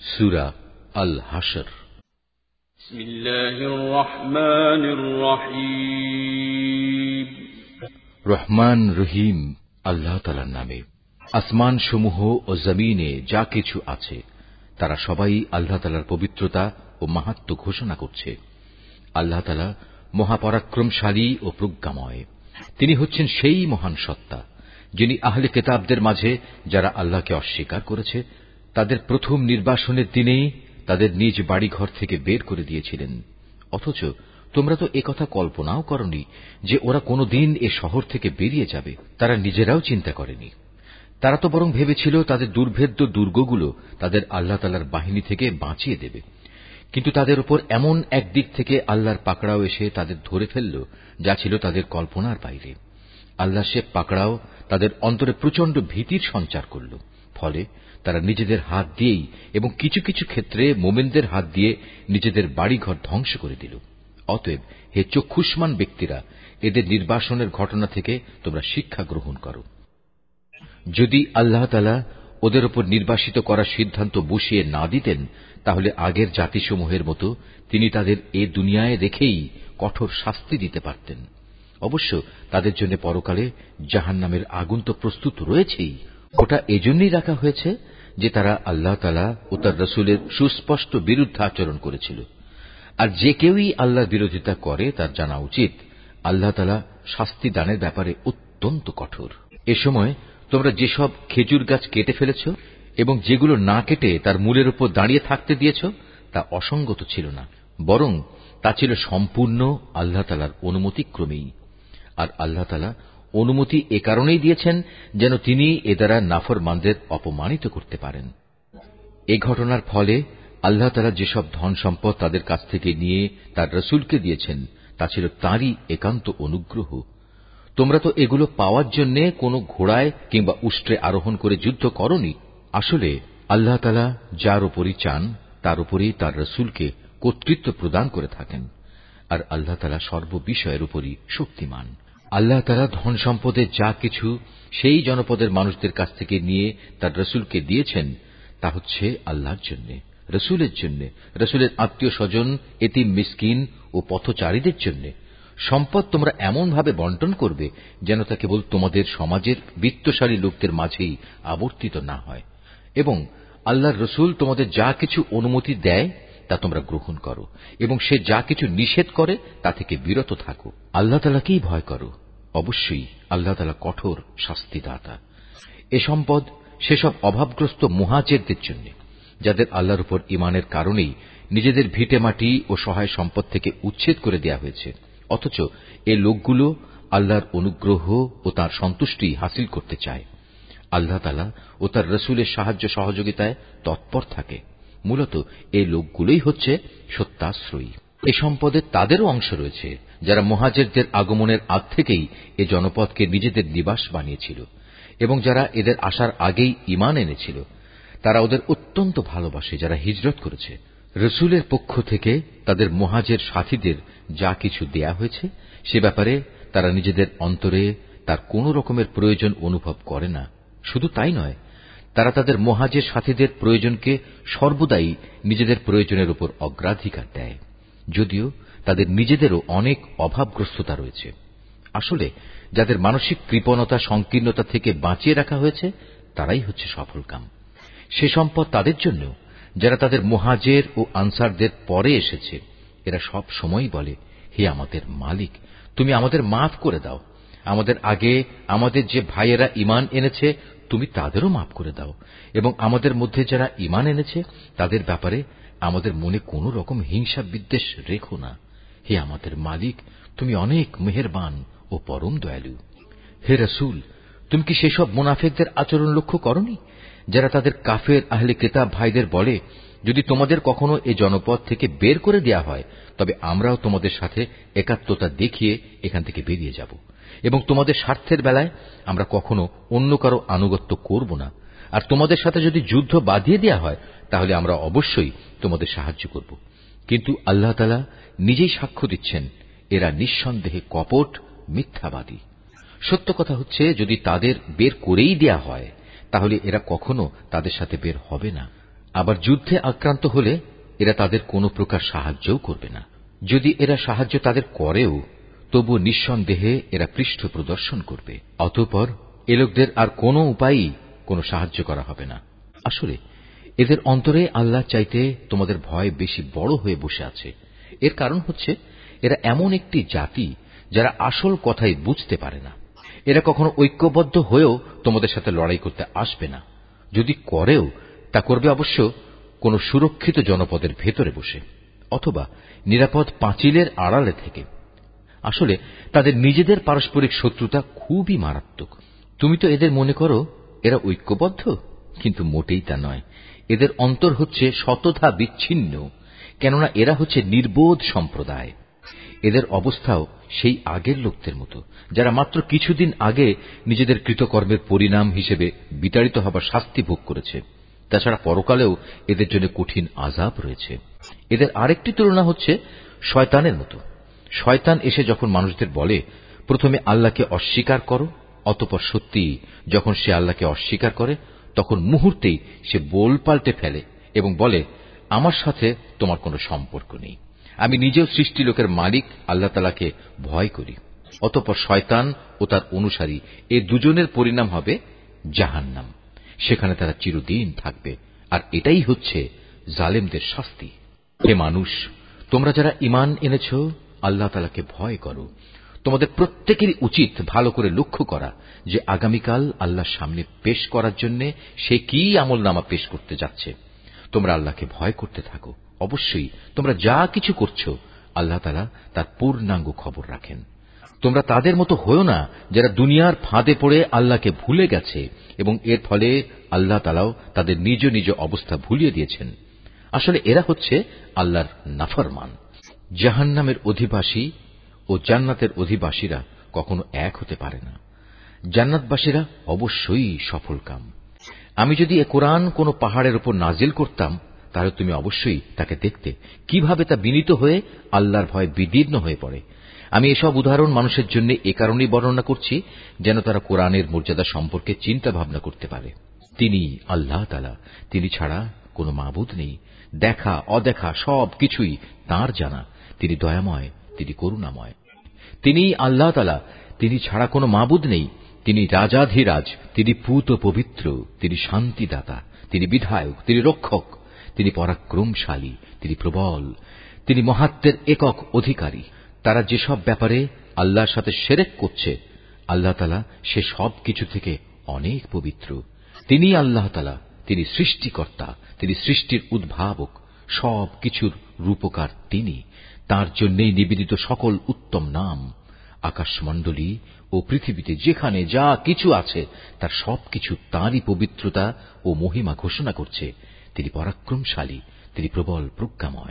সুরা আল হাসর রহমান রহিম। আল্লাহ তালার নামে। আসমান সমূহ ও জমিনে যা কিছু আছে তারা সবাই আল্লাহ তালার পবিত্রতা ও মাহাত্ম ঘোষণা করছে। আল্লাহ তালা মহাপরাক্রমশালী ও প্রজ্ঞাময়। তিনি হচ্ছেন সেই মহান সত্তা যিনি আহলে কেতাবদের মাঝে যারা আল্লাহকে অস্বীকার করেছে তাদের প্রথম নির্বাসনের দিনেই তাদের নিজ বাড়িঘর থেকে বের করে দিয়েছিলেন। অথচ তোমরা তো একথা কল্পনাও করনি যে ওরা কোনদিন এ শহর থেকে বেরিয়ে যাবে। তারা নিজেরাও চিন্তা করেনি। তারা তো বরং ভেবেছিল তাদের দুর্ভেদ্য দুর্গগুলো তাদের আল্লাহ তালার বাহিনী থেকে বাঁচিয়ে দেবে। কিন্তু তাদের উপর এমন এক দিক থেকে আল্লাহর পাকড়াও এসে তাদের ধরে ফেলল, যা ছিল তাদের কল্পনার বাইরে। আল্লাহ সে পাকড়াও তাদের অন্তরে প্রচণ্ড ভীতির সঞ্চার করল। ফলে তারা নিজেদের হাত দিয়েই এবং কিছু কিছু ক্ষেত্রে মোমেনদের হাত দিয়ে নিজেদের বাড়িঘর ধ্বংস করে দিল। অতএব হে চক্ষুষ্মান ব্যক্তিরা, এদের নির্বাসনের ঘটনা থেকে তোমরা শিক্ষা গ্রহণ করো। যদি আল্লাহ তালা ওদের ওপর নির্বাসিত করার সিদ্ধান্ত বসিয়ে না দিতেন, তাহলে আগের জাতিসমূহের মতো তিনি তাদের এ দুনিয়ায় রেখেই কঠোর শাস্তি দিতে পারতেন। অবশ্য তাদের জন্য পরকালে জাহান নামের আগুন তো প্রস্তুত রয়েছেই। ওটা এজন্যই রাখা হয়েছে যে তারা আল্লাহ তালা ও তার রসুলের সুস্পষ্ট বিরুদ্ধে আচরণ করেছিল। আর যে কেউই আল্লাহর বিরোধিতা করে, তার জানা উচিত, আল্লাহ তালা শাস্তি দানের ব্যাপারে অত্যন্ত কঠোর। এ সময় তোমরা যেসব খেজুর গাছ কেটে ফেলেছ এবং যেগুলো না কেটে তার মূলের উপর দাঁড়িয়ে থাকতে দিয়েছ, তা অসঙ্গত ছিল না, বরং তা ছিল সম্পূর্ণ আল্লাহ তালার অনুমতিক্রমেই। আর আল্লাহ তালা অনুমতি এ কারণেই দিয়েছেন যেন তিনি এ দ্বারা নাফরমানদের অপমানিত করতে পারেন। এ ঘটনার ফলে আল্লাহ তালা যেসব ধন সম্পদ তাদের কাছ থেকে নিয়ে তার রসুলকে দিয়েছেন, তা ছিল তাঁরই একান্ত অনুগ্রহ। তোমরা তো এগুলো পাওয়ার জন্য কোনো ঘোড়ায় কিংবা উষ্ট্রে আরোহণ করে যুদ্ধ করনি। আসলে আল্লাহ তালা যার উপরই চান, তার উপরেই তার রসুলকে কর্তৃত্ব প্রদান করে থাকেন। আর আল্লাহ তালা সর্ববিষয়ের উপরই শক্তিমান। আল্লাহ তালা ধন সম্পদের যা কিছু সেই জনপদের মানুষদের কাছ থেকে নিয়ে তার রসুলকে দিয়েছেন, তা হচ্ছে আল্লাহর জন্য, রসুলের জন্য, রসুলের আত্মীয় স্বজন, এতিম মিসকিন ও পথচারীদের জন্য। সম্পদ তোমরা এমনভাবে বন্টন করবে যেন তা কেবল তোমাদের সমাজের বিত্তশালী লোকদের মাঝেই আবর্তিত না হয়। এবং আল্লাহর রসুল তোমাদের যা কিছু অনুমতি দেয় তা তোমরা গ্রহণ করো, এবং সে যা কিছু নিষেধ করে, তা থেকে বিরত থাকো। আল্লাহ তালাকেই ভয় করো? অবশ্যই আল্লাহ তালা কঠোর শাস্তিদাতা। এ সম্পদ সেসব অভাবগ্রস্ত মুহাজেরদের জন্য, যাদের আল্লাহর উপর ইমানের কারণেই নিজেদের ভিটে মাটি ও সহায় সম্পদ থেকে উচ্ছেদ করে দেওয়া হয়েছে। অথচ এ লোকগুলো আল্লাহর অনুগ্রহ ও তার সন্তুষ্টি হাসিল করতে চায়। আল্লাহ তালা ও তার রসুলের সাহায্য সহযোগিতায় তৎপর থাকে। মূলত এই লোকগুলোই হচ্ছে সত্যাশ্রয়ী। এ সম্পদে তাদেরও অংশ রয়েছে, যারা মহাজেরদের আগমনের আগ থেকেই এ জনপদকে নিজেদের নিবাস বানিয়েছিল এবং যারা এদের আসার আগেই ইমান এনেছিল, তারা ওদের অত্যন্ত ভালোবাসে, যারা হিজরত করেছে। রসুলের পক্ষ থেকে তাদের মহাজের সাথীদের যা কিছু দেয়া হয়েছে, সে ব্যাপারে তারা নিজেদের অন্তরে তার কোন রকমের প্রয়োজন অনুভব করে না। শুধু তাই নয় তারা তাদের মহাজের সাথীদের প্রয়োজনকে সর্বদাই নিজেদের প্রয়োজনের উপর অগ্রাধিকার দেয়। যদিও তাদের নিজেদেরও অনেক অভাবগ্রস্ততা রয়েছে। আসলে যাদের মানসিক কৃপণতা, সংকীর্ণতা থেকে বাঁচিয়ে রাখা হয়েছে, তারাই হচ্ছে সফলকাম। সে সম্পদ তাদের জন্য, যারা তাদের মহাজের ও আনসারদের পরে এসেছে। এরা সব সময় বলে, হে আমাদের মালিক, তুমি আমাদের মাফ করে দাও। আমাদের আগে আমাদের যে ভাইয়েরা ইমান এনেছে, তুমি তাদেরও মাফ করে দাও। এবং আমাদের মধ্যে যারা ইমান এনেছে, তাদের ব্যাপারে আমাদের মনে কোন রকম হিংসা বিদ্বেষ রেখো না। হে আমাদের মালিক, তুমি অনেক মেহেরবান ও পরম দয়ালু। হে রসুল, তুমি কি সেসব মুনাফেকদের আচরণ লক্ষ্য করনি? যারা তাদের কাফের আহলে কেতাব ভাইদের বলে, যদি তোমাদের কখনো এ জনপদ থেকে বের করে দেয়া হয়, তবে আমরাও তোমাদের সাথে একাত্মতা দেখিয়ে এখান থেকে বেরিয়ে যাব। এবং তোমাদের স্বার্থের বেলায় আমরা কখনো অন্য কারও আনুগত্য করব না। আর তোমাদের সাথে যদি যুদ্ধ বাঁধিয়ে দেওয়া হয়, তাহলে আমরা অবশ্যই তোমাদের সাহায্য করব। কিন্তু আল্লাহ তালা নিজেই সাক্ষ্য দিচ্ছেন, এরা নিঃসন্দেহে কপট, মিথ্যাবাদী। সত্য কথা হচ্ছে, যদি তাদের বের করেই দেয়া হয় তাহলে এরা কখনো তাদের সাথে বের হবে না। আবার যুদ্ধে আক্রান্ত হলে এরা তাদের কোন প্রকার সাহায্যও করবে না। যদি এরা সাহায্য তাদের করেও তবু নিঃসন্দেহে এরা পৃষ্ঠ প্রদর্শন করবে। অতঃপর এ লোকদের আর কোন উপায়ই কোন সাহায্য করা হবে না। আসলে, এদের অন্তরে আল্লাহ চাইতে তোমাদের ভয় বেশি বড় হয়ে বসে আছে। এর কারণ হচ্ছে, এরা এমন একটি জাতি যারা আসল কথাই বুঝতে পারে না। এরা কখনো ঐক্যবদ্ধ হয়েও তোমাদের সাথে লড়াই করতে আসবে না। যদি করেও, তা করবে অবশ্য কোন সুরক্ষিত জনপদের ভেতরে বসে, অথবা নিরাপদ পাঁচিলের আড়ালে থেকে। আসলে, তাদের নিজেদের পারস্পরিক শত্রুতা খুবই মারাত্মক। তুমি তো এদের মনে করো, এরা ঐক্যবদ্ধ? কিন্তু মোটেই তা নয়। এদের অন্তর হচ্ছে শতধা বিচ্ছিন্ন কেননা এরা হচ্ছে নির্বোধ সম্প্রদায়। এদের অবস্থাও সেই আগের লোকদের মতো, যারা মাত্র কিছুদিন আগে নিজেদের কৃতকর্মের পরিণাম হিসেবে বিতাড়িত হবার শাস্তি ভোগ করেছে। তাছাড়া পরকালেও এদের জন্য কঠিন আজাব রয়েছে। এদের আরেকটি তুলনা হচ্ছে শয়তানের মতো। শয়তান এসে যখন মানুষদের বলে, প্রথমে আল্লাহকে অস্বীকার করো, অতপর সত্যি যখন সে আল্লাহকে অস্বীকার করে, তখন মুহূর্তেই সে বোল পাল্টে ফেলে এবং বলে, আমার সাথে তোমার কোনো সম্পর্ক নেই। আমি নিজেও সৃষ্টি লোকের মালিক, আল্লাহ তালাকে ভয় করি। অতপর শয়তান ও তার অনুসারী এ দুজনের পরিণাম হবে জাহান্নাম। সেখানে তারা চিরদিন থাকবে। আর এটাই হচ্ছে জালেমদের শাস্তি। হে মানুষ, তোমরা যারা ইমান এনেছ, আল্লাহ তালাকে ভয় করো। তোমাদের প্রত্যেকেরই উচিত ভালো করে লক্ষ্য করা যে আগামীকাল আল্লাহর সামনে পেশ করার জন্য সে কি আমল নামা পেশ করতে যাচ্ছে। তোমরা আল্লাহকে ভয় করতে থাকো। অবশ্যই তোমরা যা কিছু করছ, আল্লাহ তালা তার পূর্ণাঙ্গ খবর রাখেন। তোমরা তাদের মতো হয়েও না যারা দুনিয়ার ফাঁদে পড়ে আল্লাহকে ভুলে গেছে এবং এর ফলে আল্লাহ তালাও তাদের নিজ নিজ অবস্থা ভুলিয়ে দিয়েছেন। আসলে এরা হচ্ছে আল্লাহর নাফরমান। জাহান্নামের অধিবাসী ও জান্নাতের অধিবাসীরা কখনো এক হতে পারে না। জান্নাতবাসীরা অবশ্যই সফল কাম আমি যদি এ কোরআন কোন পাহাড়ের উপর নাজিল করতাম, তাহলে তুমি অবশ্যই তাকে দেখতে। কীভাবে তা বিনীত হয়ে আল্লাহর ভয় বিদীর্ণ হয়ে পড়ে। আমি এসব উদাহরণ মানুষের জন্য এ কারণেই বর্ণনা করছি, যেন তারা কোরআনের মর্যাদা সম্পর্কে চিন্তা ভাবনা করতে পারে। তিনি আল্লাহ তালা তিনি ছাড়া কোনো মাবুদ নেই। দেখা, অদেখা, সব কিছুই তাঁর জানা। তিনি দয়াময়, তিনি করুণাময়। তিনি আল্লাহ তালা তিনি ছাড়া কোনো মাবুদ নেই। তিনি রাজাধিরাজ, তিনি পুত পবিত্র, তিনি শান্তিদাতা, তিনি বিধায়ক, তিনি রক্ষক, তিনি পরাক্রমশালী, তিনি প্রবল, তিনি মহাত্মের একক অধিকারী। তারা যেসব ব্যাপারে আল্লাহর সাথে সেরেক করছে, আল্লাহ তালা সে সব কিছু থেকে অনেক পবিত্র। তিনি আল্লাহ তালা, তিনি সৃষ্টিকর্তা, তিনি সৃষ্টির উদ্ভাবক, সব কিছুর রূপকার তিনি। তার জন্যই নিবেদিত সকল উত্তম নাম। আকাশমণ্ডলী ও পৃথিবীতে যেখানে যা কিছু আছে, তার সবকিছু তাঁরই পবিত্রতা ও মহিমা ঘোষণা করছে। তিনি পরাক্রমশালী, তিনি প্রবল প্রজ্ঞাময়।